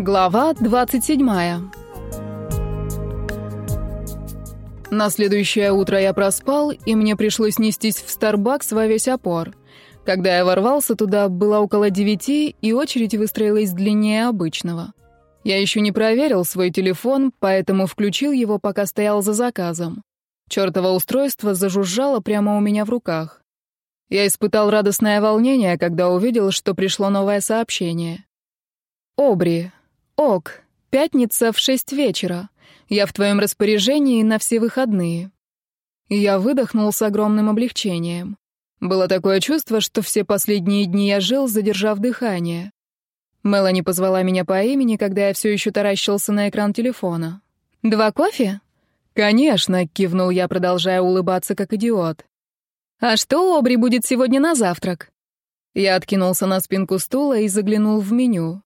Глава 27 На следующее утро я проспал, и мне пришлось нестись в Starbucks во весь опор. Когда я ворвался туда, было около девяти, и очередь выстроилась длиннее обычного. Я еще не проверил свой телефон, поэтому включил его, пока стоял за заказом. Чёртово устройство зажужжало прямо у меня в руках. Я испытал радостное волнение, когда увидел, что пришло новое сообщение. «Обри, Ок, пятница в шесть вечера. Я в твоем распоряжении на все выходные». Я выдохнул с огромным облегчением. Было такое чувство, что все последние дни я жил, задержав дыхание. Мелани позвала меня по имени, когда я все еще таращился на экран телефона. «Два кофе?» «Конечно», — кивнул я, продолжая улыбаться как идиот. «А что Обри будет сегодня на завтрак?» Я откинулся на спинку стула и заглянул в меню.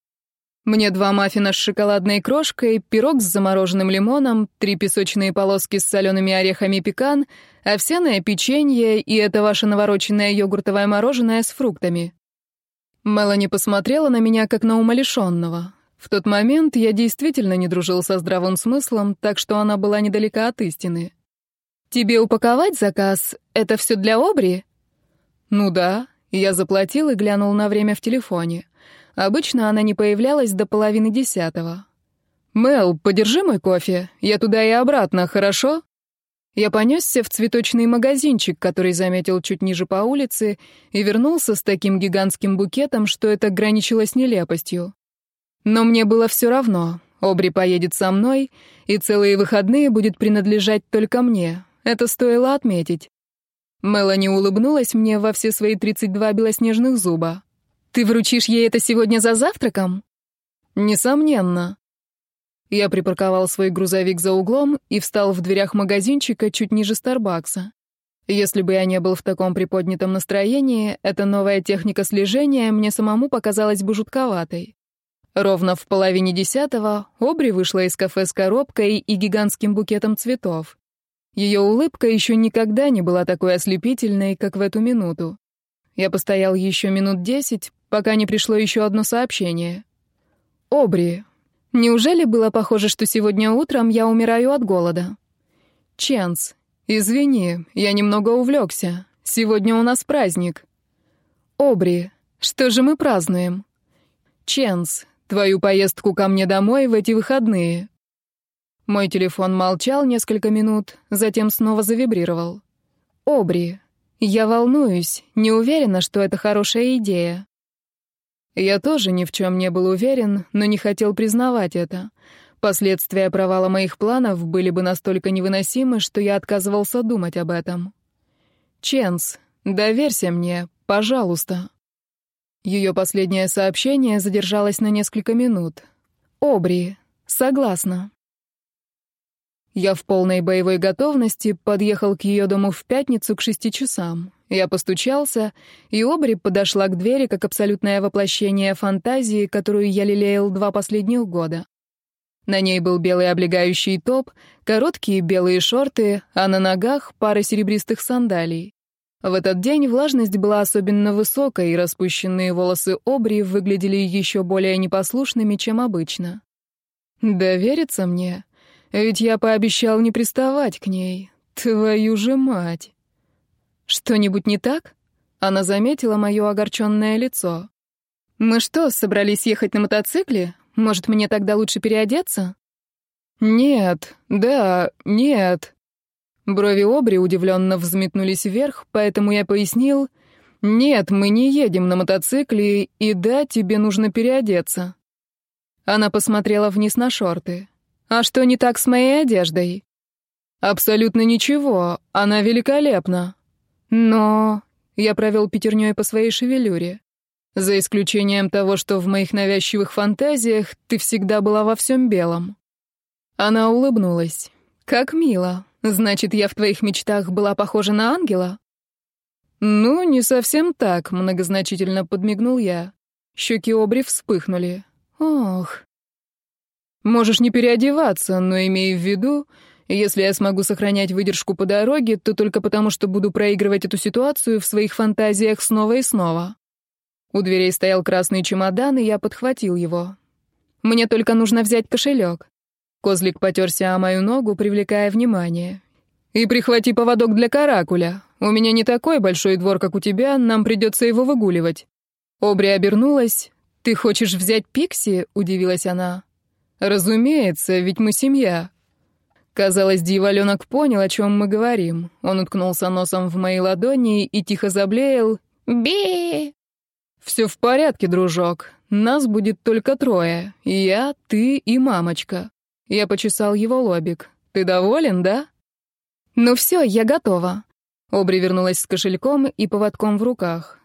Мне два маффина с шоколадной крошкой, пирог с замороженным лимоном, три песочные полоски с солеными орехами пекан, овсяное печенье и это ваше навороченное йогуртовое мороженое с фруктами». Мелани посмотрела на меня, как на умалишенного. В тот момент я действительно не дружил со здравым смыслом, так что она была недалека от истины. «Тебе упаковать заказ? Это все для Обри?» «Ну да». Я заплатил и глянул на время в телефоне. Обычно она не появлялась до половины десятого. «Мэл, подержи мой кофе. Я туда и обратно, хорошо?» Я понесся в цветочный магазинчик, который заметил чуть ниже по улице, и вернулся с таким гигантским букетом, что это граничило с нелепостью. Но мне было все равно. Обри поедет со мной, и целые выходные будет принадлежать только мне. Это стоило отметить. Мелани улыбнулась мне во все свои 32 белоснежных зуба. Ты вручишь ей это сегодня за завтраком? Несомненно. Я припарковал свой грузовик за углом и встал в дверях магазинчика чуть ниже Старбакса. Если бы я не был в таком приподнятом настроении, эта новая техника слежения мне самому показалась бы жутковатой. Ровно в половине десятого Обри вышла из кафе с коробкой и гигантским букетом цветов. Ее улыбка еще никогда не была такой ослепительной, как в эту минуту. Я постоял еще минут десять, пока не пришло еще одно сообщение. «Обри, неужели было похоже, что сегодня утром я умираю от голода?» «Ченс, извини, я немного увлекся. Сегодня у нас праздник». «Обри, что же мы празднуем?» «Ченс, твою поездку ко мне домой в эти выходные». Мой телефон молчал несколько минут, затем снова завибрировал. «Обри, я волнуюсь, не уверена, что это хорошая идея. Я тоже ни в чем не был уверен, но не хотел признавать это. Последствия провала моих планов были бы настолько невыносимы, что я отказывался думать об этом. «Ченс, доверься мне, пожалуйста». Ее последнее сообщение задержалось на несколько минут. «Обри, согласна». Я в полной боевой готовности подъехал к ее дому в пятницу к шести часам. Я постучался, и Обри подошла к двери как абсолютное воплощение фантазии, которую я лелеял два последних года. На ней был белый облегающий топ, короткие белые шорты, а на ногах пара серебристых сандалий. В этот день влажность была особенно высокой, и распущенные волосы Обри выглядели еще более непослушными, чем обычно. «Довериться мне? Ведь я пообещал не приставать к ней. Твою же мать!» Что-нибудь не так? Она заметила мое огорченное лицо. Мы что, собрались ехать на мотоцикле? Может, мне тогда лучше переодеться? Нет, да, нет. Брови Обри удивленно взметнулись вверх, поэтому я пояснил: "Нет, мы не едем на мотоцикле, и да, тебе нужно переодеться". Она посмотрела вниз на шорты. «А что не так с моей одеждой?» «Абсолютно ничего. Она великолепна. Но я провел пятерней по своей шевелюре. За исключением того, что в моих навязчивых фантазиях ты всегда была во всем белом. Она улыбнулась. «Как мило. Значит, я в твоих мечтах была похожа на ангела?» «Ну, не совсем так», — многозначительно подмигнул я. Щеки обри вспыхнули. «Ох». «Можешь не переодеваться, но имей в виду, если я смогу сохранять выдержку по дороге, то только потому, что буду проигрывать эту ситуацию в своих фантазиях снова и снова. У дверей стоял красный чемодан, и я подхватил его. Мне только нужно взять кошелек. Козлик потерся о мою ногу, привлекая внимание. «И прихвати поводок для каракуля. У меня не такой большой двор, как у тебя, нам придется его выгуливать». Обри обернулась. «Ты хочешь взять Пикси?» — удивилась она. «Разумеется, ведь мы семья». Казалось, дьяволенок понял, о чем мы говорим. Он уткнулся носом в мои ладони и тихо заблеял «Би!». «Все в порядке, дружок. Нас будет только трое. Я, ты и мамочка». Я почесал его лобик. «Ты доволен, да?» «Ну все, я готова». Обри вернулась с кошельком и поводком в руках.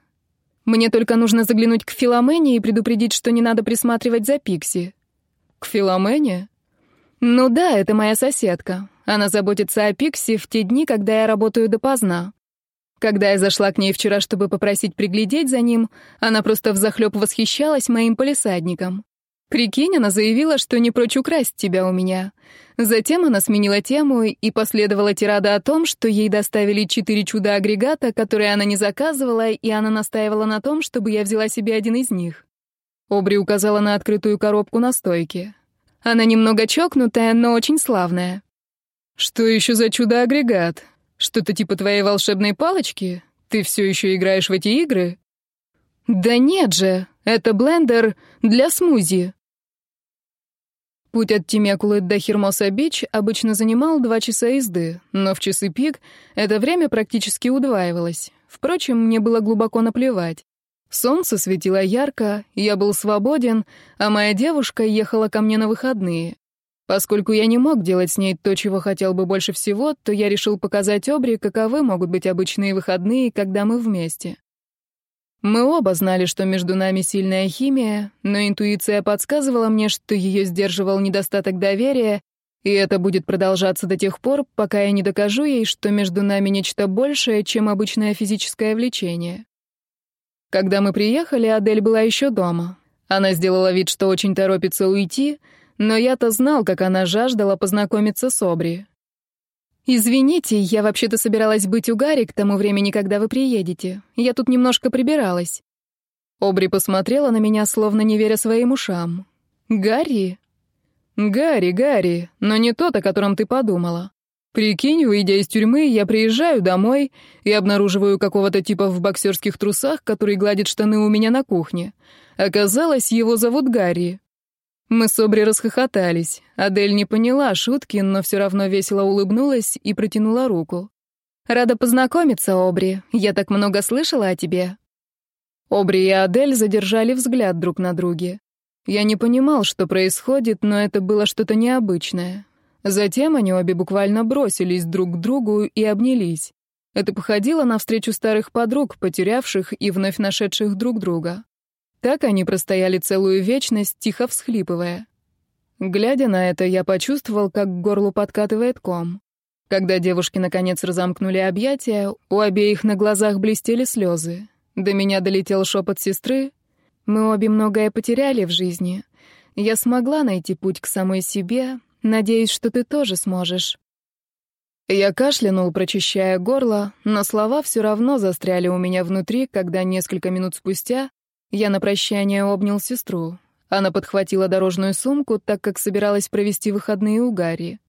«Мне только нужно заглянуть к Филомене и предупредить, что не надо присматривать за Пикси». «К Филомене?» «Ну да, это моя соседка. Она заботится о Пикси в те дни, когда я работаю допоздна. Когда я зашла к ней вчера, чтобы попросить приглядеть за ним, она просто взахлёб восхищалась моим полисадником. Прикинь, она заявила, что не прочь украсть тебя у меня. Затем она сменила тему и последовала тирада о том, что ей доставили четыре чуда-агрегата, которые она не заказывала, и она настаивала на том, чтобы я взяла себе один из них. Обри указала на открытую коробку на стойке. Она немного чокнутая, но очень славная. Что еще за чудо-агрегат? Что-то типа твоей волшебной палочки? Ты все еще играешь в эти игры? Да нет же, это блендер для смузи. Путь от Тимекулы до Хермоса-Бич обычно занимал два часа езды, но в часы пик это время практически удваивалось. Впрочем, мне было глубоко наплевать. Солнце светило ярко, я был свободен, а моя девушка ехала ко мне на выходные. Поскольку я не мог делать с ней то, чего хотел бы больше всего, то я решил показать Обри, каковы могут быть обычные выходные, когда мы вместе. Мы оба знали, что между нами сильная химия, но интуиция подсказывала мне, что ее сдерживал недостаток доверия, и это будет продолжаться до тех пор, пока я не докажу ей, что между нами нечто большее, чем обычное физическое влечение. Когда мы приехали, Адель была еще дома. Она сделала вид, что очень торопится уйти, но я-то знал, как она жаждала познакомиться с Обри. «Извините, я вообще-то собиралась быть у Гарри к тому времени, когда вы приедете. Я тут немножко прибиралась». Обри посмотрела на меня, словно не веря своим ушам. «Гарри?» «Гарри, Гарри, но не тот, о котором ты подумала. Прикинь, выйдя из тюрьмы, я приезжаю домой и обнаруживаю какого-то типа в боксерских трусах, который гладит штаны у меня на кухне. Оказалось, его зовут Гарри. Мы с Обри расхохотались. Адель не поняла шутки, но все равно весело улыбнулась и протянула руку. «Рада познакомиться, Обри. Я так много слышала о тебе». Обри и Адель задержали взгляд друг на друге. Я не понимал, что происходит, но это было что-то необычное. Затем они обе буквально бросились друг к другу и обнялись. Это походило на встречу старых подруг, потерявших и вновь нашедших друг друга. Так они простояли целую вечность, тихо всхлипывая. Глядя на это, я почувствовал, как к горлу подкатывает ком. Когда девушки наконец разомкнули объятия, у обеих на глазах блестели слезы. До меня долетел шепот сестры. Мы обе многое потеряли в жизни. Я смогла найти путь к самой себе, Надеюсь, что ты тоже сможешь». Я кашлянул, прочищая горло, но слова все равно застряли у меня внутри, когда несколько минут спустя я на прощание обнял сестру. Она подхватила дорожную сумку, так как собиралась провести выходные у Гарри.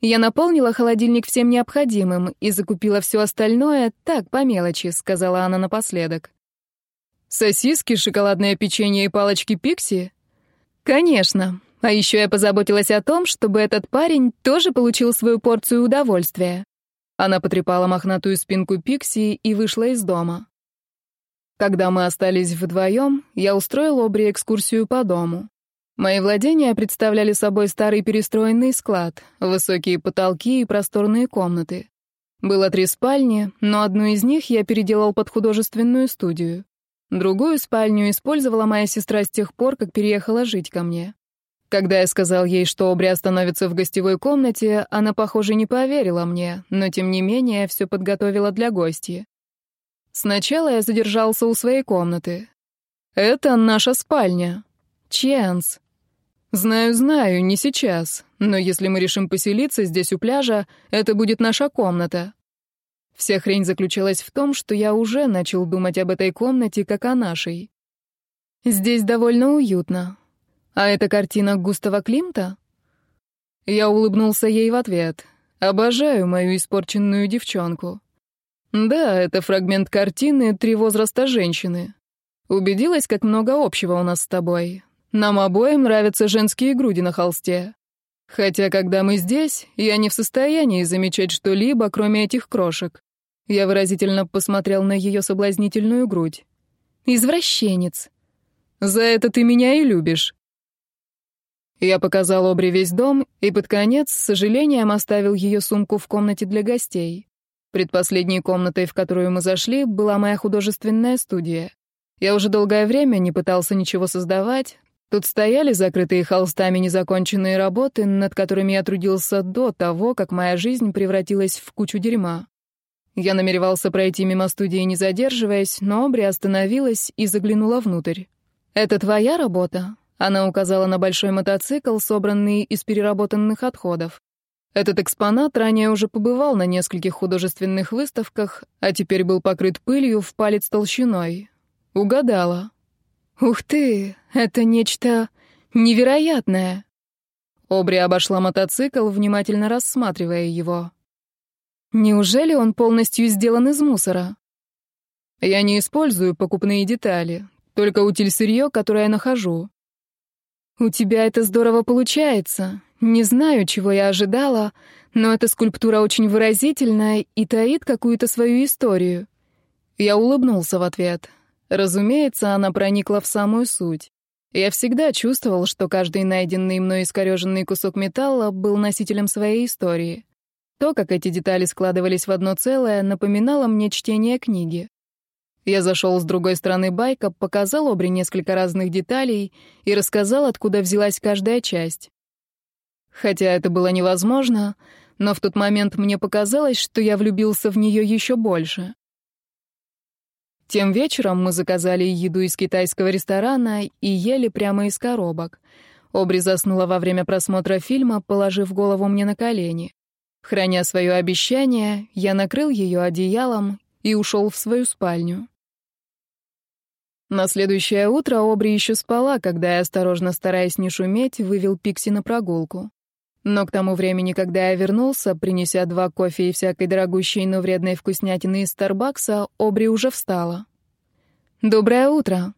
Я наполнила холодильник всем необходимым и закупила все остальное, так, по мелочи, сказала она напоследок. Сосиски, шоколадное печенье и палочки Пикси? Конечно, а еще я позаботилась о том, чтобы этот парень тоже получил свою порцию удовольствия. Она потрепала мохнатую спинку Пикси и вышла из дома. Когда мы остались вдвоем, я устроил Обри экскурсию по дому. Мои владения представляли собой старый перестроенный склад, высокие потолки и просторные комнаты. Было три спальни, но одну из них я переделал под художественную студию. Другую спальню использовала моя сестра с тех пор, как переехала жить ко мне. Когда я сказал ей, что Обри остановится в гостевой комнате, она, похоже, не поверила мне, но, тем не менее, все подготовила для гостей. Сначала я задержался у своей комнаты. «Это наша спальня. Ченс». «Знаю-знаю, не сейчас, но если мы решим поселиться здесь у пляжа, это будет наша комната». Вся хрень заключалась в том, что я уже начал думать об этой комнате как о нашей. Здесь довольно уютно. «А это картина Густава Климта?» Я улыбнулся ей в ответ. «Обожаю мою испорченную девчонку». «Да, это фрагмент картины «Три возраста женщины». Убедилась, как много общего у нас с тобой. Нам обоим нравятся женские груди на холсте. Хотя, когда мы здесь, я не в состоянии замечать что-либо, кроме этих крошек». Я выразительно посмотрел на ее соблазнительную грудь. «Извращенец». «За это ты меня и любишь». Я показал Обри весь дом и под конец, с сожалением, оставил ее сумку в комнате для гостей. Предпоследней комнатой, в которую мы зашли, была моя художественная студия. Я уже долгое время не пытался ничего создавать. Тут стояли закрытые холстами незаконченные работы, над которыми я трудился до того, как моя жизнь превратилась в кучу дерьма. Я намеревался пройти мимо студии, не задерживаясь, но Обри остановилась и заглянула внутрь. «Это твоя работа?» Она указала на большой мотоцикл, собранный из переработанных отходов. Этот экспонат ранее уже побывал на нескольких художественных выставках, а теперь был покрыт пылью в палец толщиной. Угадала. «Ух ты! Это нечто невероятное!» Обри обошла мотоцикл, внимательно рассматривая его. «Неужели он полностью сделан из мусора?» «Я не использую покупные детали, только утиль сырье, которое я нахожу. «У тебя это здорово получается. Не знаю, чего я ожидала, но эта скульптура очень выразительная и таит какую-то свою историю». Я улыбнулся в ответ. Разумеется, она проникла в самую суть. Я всегда чувствовал, что каждый найденный мной искореженный кусок металла был носителем своей истории. То, как эти детали складывались в одно целое, напоминало мне чтение книги. Я зашел с другой стороны байка, показал Обри несколько разных деталей и рассказал, откуда взялась каждая часть. Хотя это было невозможно, но в тот момент мне показалось, что я влюбился в нее еще больше. Тем вечером мы заказали еду из китайского ресторана и ели прямо из коробок. Обри заснула во время просмотра фильма, положив голову мне на колени. Храня свое обещание, я накрыл ее одеялом и ушел в свою спальню. На следующее утро Обри еще спала, когда я, осторожно стараясь не шуметь, вывел Пикси на прогулку. Но к тому времени, когда я вернулся, принеся два кофе и всякой дорогущей, но вредной вкуснятины из Старбакса, Обри уже встала. «Доброе утро!»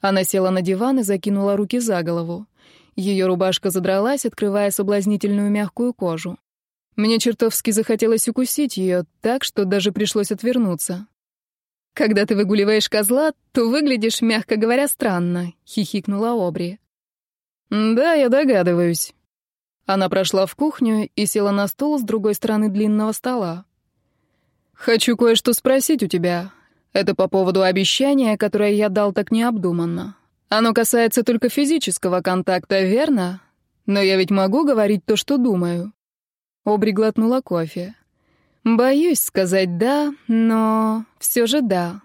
Она села на диван и закинула руки за голову. Ее рубашка задралась, открывая соблазнительную мягкую кожу. Мне чертовски захотелось укусить ее, так что даже пришлось отвернуться. «Когда ты выгуливаешь козла, то выглядишь, мягко говоря, странно», — хихикнула Обри. «Да, я догадываюсь». Она прошла в кухню и села на стол с другой стороны длинного стола. «Хочу кое-что спросить у тебя. Это по поводу обещания, которое я дал так необдуманно. Оно касается только физического контакта, верно? Но я ведь могу говорить то, что думаю». Обри глотнула кофе. Боюсь сказать «да», но все же «да».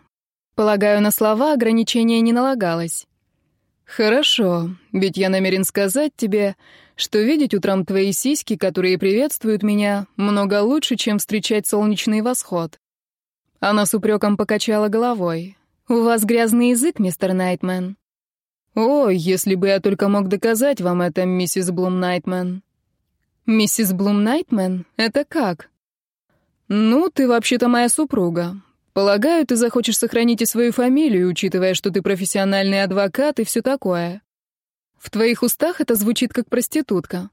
Полагаю, на слова ограничения не налагалось. «Хорошо, ведь я намерен сказать тебе, что видеть утром твои сиськи, которые приветствуют меня, много лучше, чем встречать солнечный восход». Она с упреком покачала головой. «У вас грязный язык, мистер Найтмен». «О, если бы я только мог доказать вам это, миссис Блум Найтмен». «Миссис Блум Найтмен? Это как?» «Ну, ты вообще-то моя супруга. Полагаю, ты захочешь сохранить и свою фамилию, учитывая, что ты профессиональный адвокат и все такое. В твоих устах это звучит как проститутка».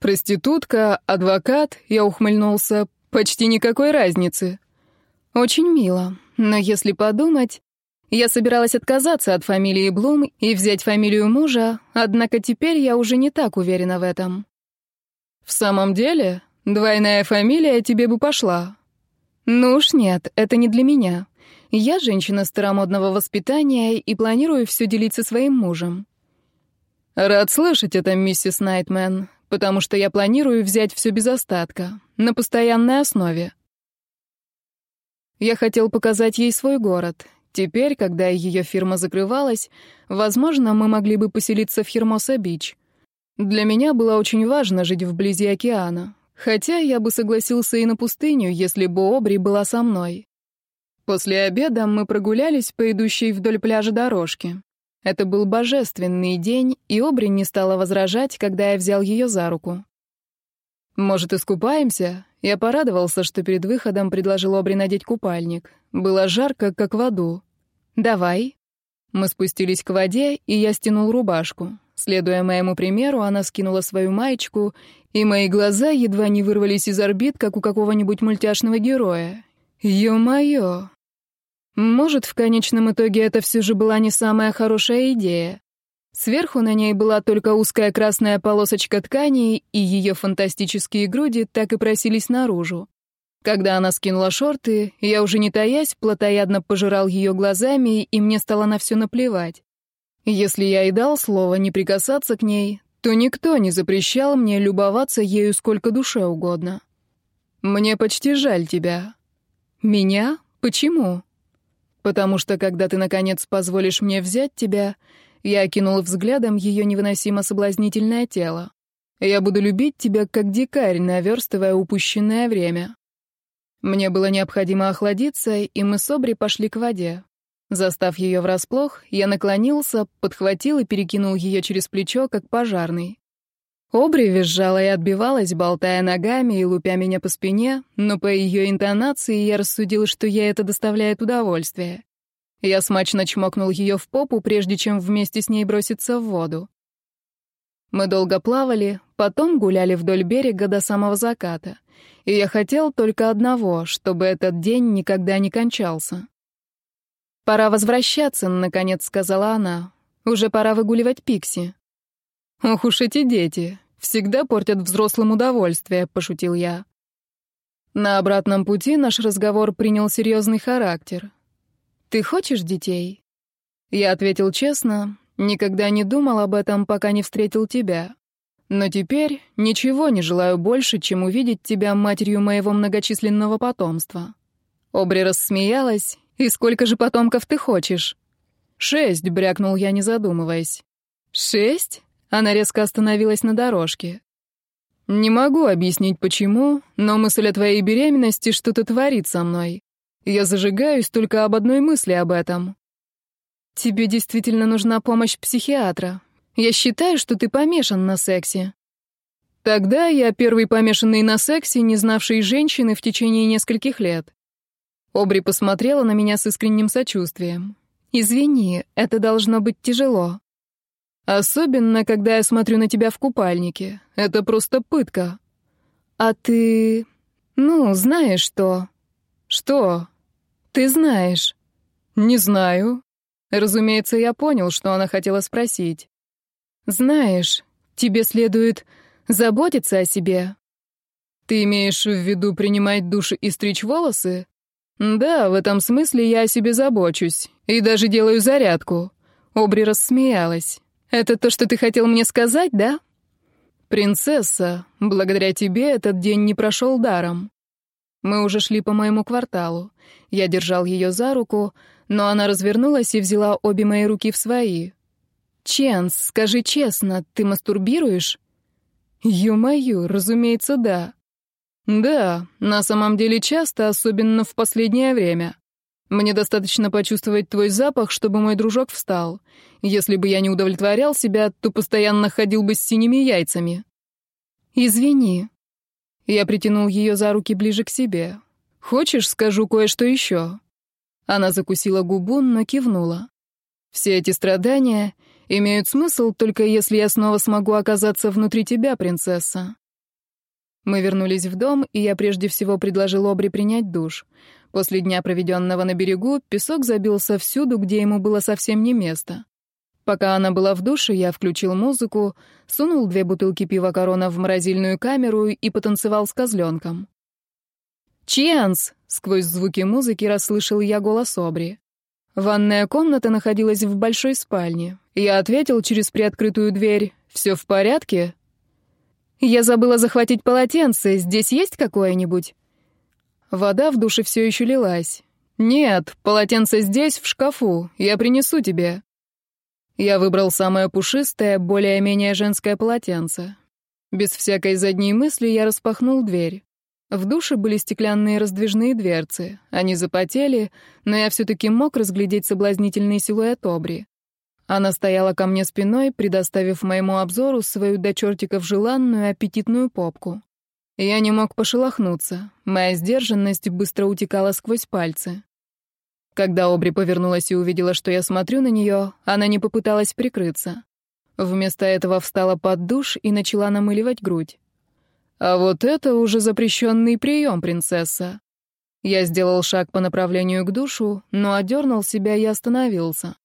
«Проститутка, адвокат», — я ухмыльнулся, — «почти никакой разницы». «Очень мило, но если подумать...» Я собиралась отказаться от фамилии Блум и взять фамилию мужа, однако теперь я уже не так уверена в этом. «В самом деле?» Двойная фамилия тебе бы пошла. Ну уж нет, это не для меня. Я женщина старомодного воспитания и планирую все делить со своим мужем. Рад слышать это, миссис Найтмен, потому что я планирую взять все без остатка, на постоянной основе. Я хотел показать ей свой город. Теперь, когда ее фирма закрывалась, возможно, мы могли бы поселиться в Хермоса-Бич. Для меня было очень важно жить вблизи океана. Хотя я бы согласился и на пустыню, если бы Обри была со мной. После обеда мы прогулялись по идущей вдоль пляжа дорожке. Это был божественный день, и Обри не стала возражать, когда я взял ее за руку. «Может, искупаемся?» Я порадовался, что перед выходом предложил Обри надеть купальник. Было жарко, как в аду. «Давай». Мы спустились к воде, и я стянул рубашку. Следуя моему примеру, она скинула свою маечку, и мои глаза едва не вырвались из орбит, как у какого-нибудь мультяшного героя. Ё-моё! Может, в конечном итоге это все же была не самая хорошая идея. Сверху на ней была только узкая красная полосочка ткани, и ее фантастические груди так и просились наружу. Когда она скинула шорты, я уже не таясь, плотоядно пожирал ее глазами, и мне стало на все наплевать. Если я и дал слово не прикасаться к ней, что никто не запрещал мне любоваться ею сколько душе угодно. Мне почти жаль тебя. Меня? Почему? Потому что, когда ты, наконец, позволишь мне взять тебя, я окинула взглядом ее невыносимо соблазнительное тело. Я буду любить тебя, как дикарь, наверстывая упущенное время. Мне было необходимо охладиться, и мы с Обри пошли к воде. Застав ее врасплох, я наклонился, подхватил и перекинул ее через плечо, как пожарный. Обри визжала и отбивалась, болтая ногами и лупя меня по спине, но по ее интонации я рассудил, что я это доставляет удовольствие. Я смачно чмокнул ее в попу, прежде чем вместе с ней броситься в воду. Мы долго плавали, потом гуляли вдоль берега до самого заката. И я хотел только одного, чтобы этот день никогда не кончался. «Пора возвращаться», — наконец сказала она. «Уже пора выгуливать Пикси». «Ох уж эти дети. Всегда портят взрослым удовольствие», — пошутил я. На обратном пути наш разговор принял серьезный характер. «Ты хочешь детей?» Я ответил честно, никогда не думал об этом, пока не встретил тебя. Но теперь ничего не желаю больше, чем увидеть тебя матерью моего многочисленного потомства. Обри рассмеялась, «И сколько же потомков ты хочешь?» «Шесть», — брякнул я, не задумываясь. «Шесть?» — она резко остановилась на дорожке. «Не могу объяснить, почему, но мысль о твоей беременности что-то творит со мной. Я зажигаюсь только об одной мысли об этом». «Тебе действительно нужна помощь психиатра. Я считаю, что ты помешан на сексе». Тогда я первый помешанный на сексе, не знавший женщины в течение нескольких лет. Обри посмотрела на меня с искренним сочувствием. «Извини, это должно быть тяжело. Особенно, когда я смотрю на тебя в купальнике. Это просто пытка. А ты... ну, знаешь что?» «Что?» «Ты знаешь». «Не знаю». Разумеется, я понял, что она хотела спросить. «Знаешь, тебе следует заботиться о себе». «Ты имеешь в виду принимать душ и стричь волосы?» Да, в этом смысле я о себе забочусь. И даже делаю зарядку. Обри рассмеялась. Это то, что ты хотел мне сказать, да? Принцесса, благодаря тебе этот день не прошел даром. Мы уже шли по моему кварталу. Я держал ее за руку, но она развернулась и взяла обе мои руки в свои. «Ченс, скажи честно, ты мастурбируешь?» «Ё-моё, разумеется, да. «Да, на самом деле часто, особенно в последнее время. Мне достаточно почувствовать твой запах, чтобы мой дружок встал. Если бы я не удовлетворял себя, то постоянно ходил бы с синими яйцами». «Извини». Я притянул ее за руки ближе к себе. «Хочешь, скажу кое-что еще?» Она закусила губу, но кивнула. «Все эти страдания...» имеют смысл только если я снова смогу оказаться внутри тебя, принцесса. Мы вернулись в дом, и я прежде всего предложил Обри принять душ. После дня, проведенного на берегу, песок забился всюду, где ему было совсем не место. Пока она была в душе, я включил музыку, сунул две бутылки пива корона в морозильную камеру и потанцевал с козленком. «Чиэнс!» — сквозь звуки музыки расслышал я голос Обри. Ванная комната находилась в большой спальне. Я ответил через приоткрытую дверь «Все в порядке?» Я забыла захватить полотенце. Здесь есть какое-нибудь? Вода в душе все еще лилась. Нет, полотенце здесь, в шкафу. Я принесу тебе. Я выбрал самое пушистое, более-менее женское полотенце. Без всякой задней мысли я распахнул дверь. В душе были стеклянные раздвижные дверцы. Они запотели, но я все-таки мог разглядеть соблазнительный силуэт обри. Она стояла ко мне спиной, предоставив моему обзору свою до чертиков желанную аппетитную попку. Я не мог пошелохнуться, моя сдержанность быстро утекала сквозь пальцы. Когда Обри повернулась и увидела, что я смотрю на нее, она не попыталась прикрыться. Вместо этого встала под душ и начала намыливать грудь. «А вот это уже запрещенный прием, принцесса!» Я сделал шаг по направлению к душу, но одернул себя и остановился.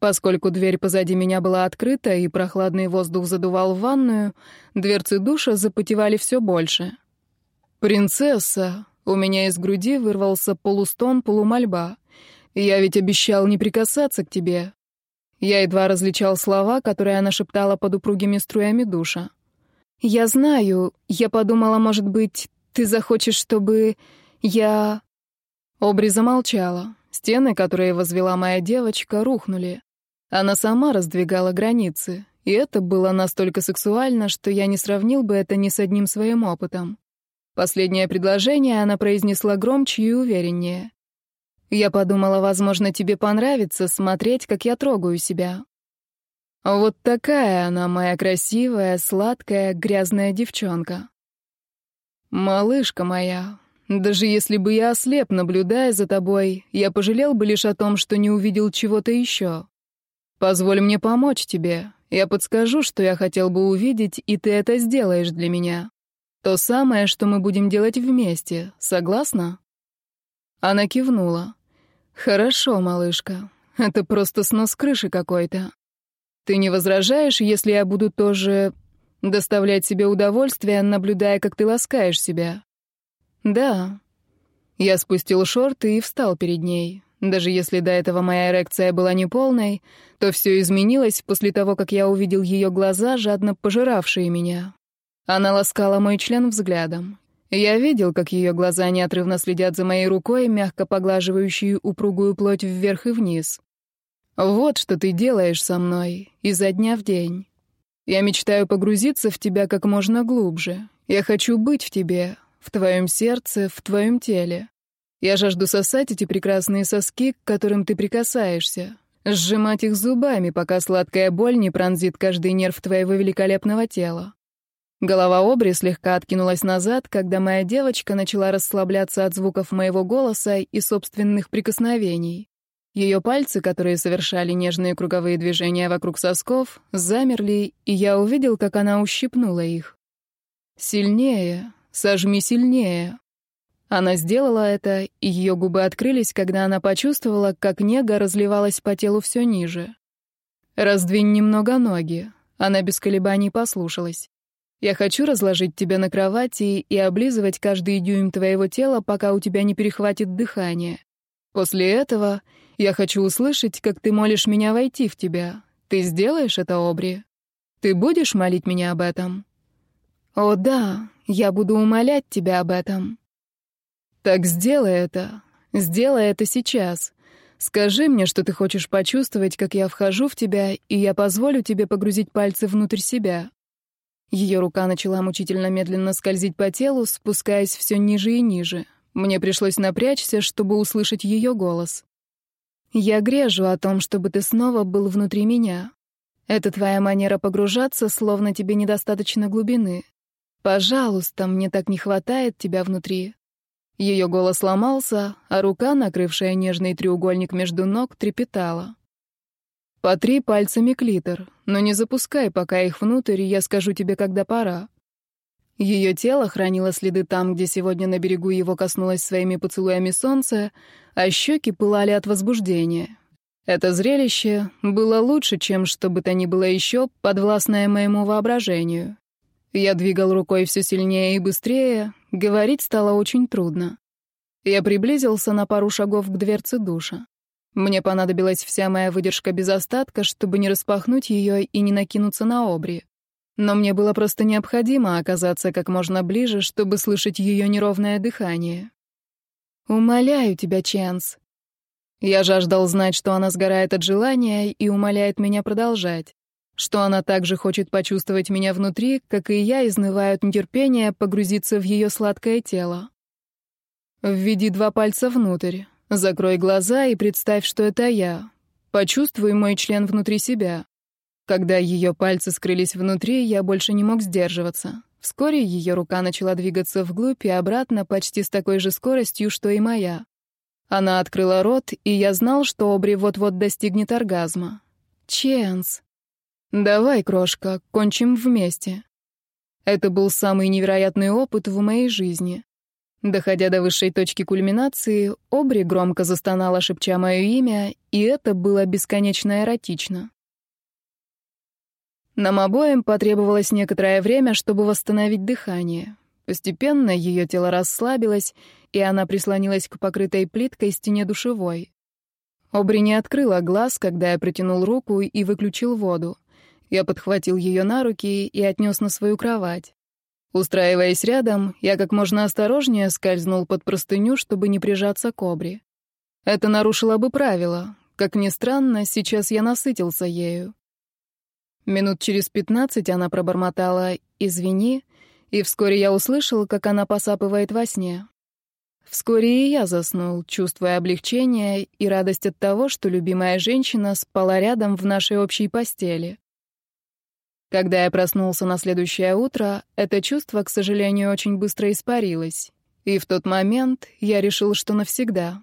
Поскольку дверь позади меня была открыта и прохладный воздух задувал в ванную, дверцы душа запотевали все больше. «Принцесса!» — у меня из груди вырвался полустон, полумольба. «Я ведь обещал не прикасаться к тебе!» Я едва различал слова, которые она шептала под упругими струями душа. «Я знаю. Я подумала, может быть, ты захочешь, чтобы я...» Обри замолчала. Стены, которые возвела моя девочка, рухнули. Она сама раздвигала границы, и это было настолько сексуально, что я не сравнил бы это ни с одним своим опытом. Последнее предложение она произнесла громче и увереннее. Я подумала, возможно, тебе понравится смотреть, как я трогаю себя. Вот такая она, моя красивая, сладкая, грязная девчонка. Малышка моя, даже если бы я ослеп, наблюдая за тобой, я пожалел бы лишь о том, что не увидел чего-то еще. Позволь мне помочь тебе. Я подскажу, что я хотел бы увидеть, и ты это сделаешь для меня. То самое, что мы будем делать вместе. Согласна?» Она кивнула. «Хорошо, малышка. Это просто снос крыши какой-то. Ты не возражаешь, если я буду тоже доставлять себе удовольствие, наблюдая, как ты ласкаешь себя?» «Да». Я спустил шорты и встал перед ней. Даже если до этого моя эрекция была неполной, то все изменилось после того, как я увидел ее глаза, жадно пожиравшие меня. Она ласкала мой член взглядом. Я видел, как ее глаза неотрывно следят за моей рукой, мягко поглаживающей упругую плоть вверх и вниз. «Вот что ты делаешь со мной, изо дня в день. Я мечтаю погрузиться в тебя как можно глубже. Я хочу быть в тебе, в твоем сердце, в твоем теле. Я жажду сосать эти прекрасные соски, к которым ты прикасаешься. Сжимать их зубами, пока сладкая боль не пронзит каждый нерв твоего великолепного тела. Голова Обри слегка откинулась назад, когда моя девочка начала расслабляться от звуков моего голоса и собственных прикосновений. Ее пальцы, которые совершали нежные круговые движения вокруг сосков, замерли, и я увидел, как она ущипнула их. «Сильнее, сожми сильнее», она сделала это, и ее губы открылись, когда она почувствовала, как нега разливалась по телу все ниже. «Раздвинь немного ноги». Она без колебаний послушалась. «Я хочу разложить тебя на кровати и облизывать каждый дюйм твоего тела, пока у тебя не перехватит дыхание. После этого я хочу услышать, как ты молишь меня войти в тебя. Ты сделаешь это, Обри? Ты будешь молить меня об этом?» «О, да, я буду умолять тебя об этом». Так сделай это. Сделай это сейчас. Скажи мне, что ты хочешь почувствовать, как я вхожу в тебя, и я позволю тебе погрузить пальцы внутрь себя. Ее рука начала мучительно медленно скользить по телу, спускаясь все ниже и ниже. Мне пришлось напрячься, чтобы услышать ее голос. «Я грежу о том, чтобы ты снова был внутри меня. Это твоя манера погружаться, словно тебе недостаточно глубины. Пожалуйста, мне так не хватает тебя внутри. Ее голос ломался, а рука, накрывшая нежный треугольник между ног, трепетала. «Потри пальцами клитор, но не запускай пока их внутрь, я скажу тебе, когда пора». Ее тело хранило следы там, где сегодня на берегу его коснулось своими поцелуями солнце, а щеки пылали от возбуждения. Это зрелище было лучше, чем что бы то ни было еще, подвластное моему воображению. Я двигал рукой все сильнее и быстрее, говорить стало очень трудно. Я приблизился на пару шагов к дверце душа. Мне понадобилась вся моя выдержка без остатка, чтобы не распахнуть ее и не накинуться на обри. Но мне было просто необходимо оказаться как можно ближе, чтобы слышать ее неровное дыхание. «Умоляю тебя, Ченс». Я жаждал знать, что она сгорает от желания и умоляет меня продолжать что она также хочет почувствовать меня внутри, как и я изнываю от нетерпения погрузиться в ее сладкое тело. Введи два пальца внутрь, закрой глаза и представь, что это я. Почувствуй мой член внутри себя. Когда ее пальцы скрылись внутри, я больше не мог сдерживаться. Вскоре ее рука начала двигаться вглубь и обратно почти с такой же скоростью, что и моя. Она открыла рот, и я знал, что Обри вот-вот достигнет оргазма. «Ченс!» «Давай, крошка, кончим вместе». Это был самый невероятный опыт в моей жизни. Доходя до высшей точки кульминации, Обри громко застонала, шепча мое имя, и это было бесконечно эротично. Нам обоим потребовалось некоторое время, чтобы восстановить дыхание. Постепенно ее тело расслабилось, и она прислонилась к покрытой плиткой стене душевой. Обри не открыла глаз, когда я протянул руку и выключил воду. Я подхватил ее на руки и отнес на свою кровать. Устраиваясь рядом, я как можно осторожнее скользнул под простыню, чтобы не прижаться к обри. Это нарушило бы правило. Как ни странно, сейчас я насытился ею. Минут через пятнадцать она пробормотала «извини», и вскоре я услышал, как она посапывает во сне. Вскоре и я заснул, чувствуя облегчение и радость от того, что любимая женщина спала рядом в нашей общей постели. Когда я проснулся на следующее утро, это чувство, к сожалению, очень быстро испарилось. И в тот момент я решил, что навсегда.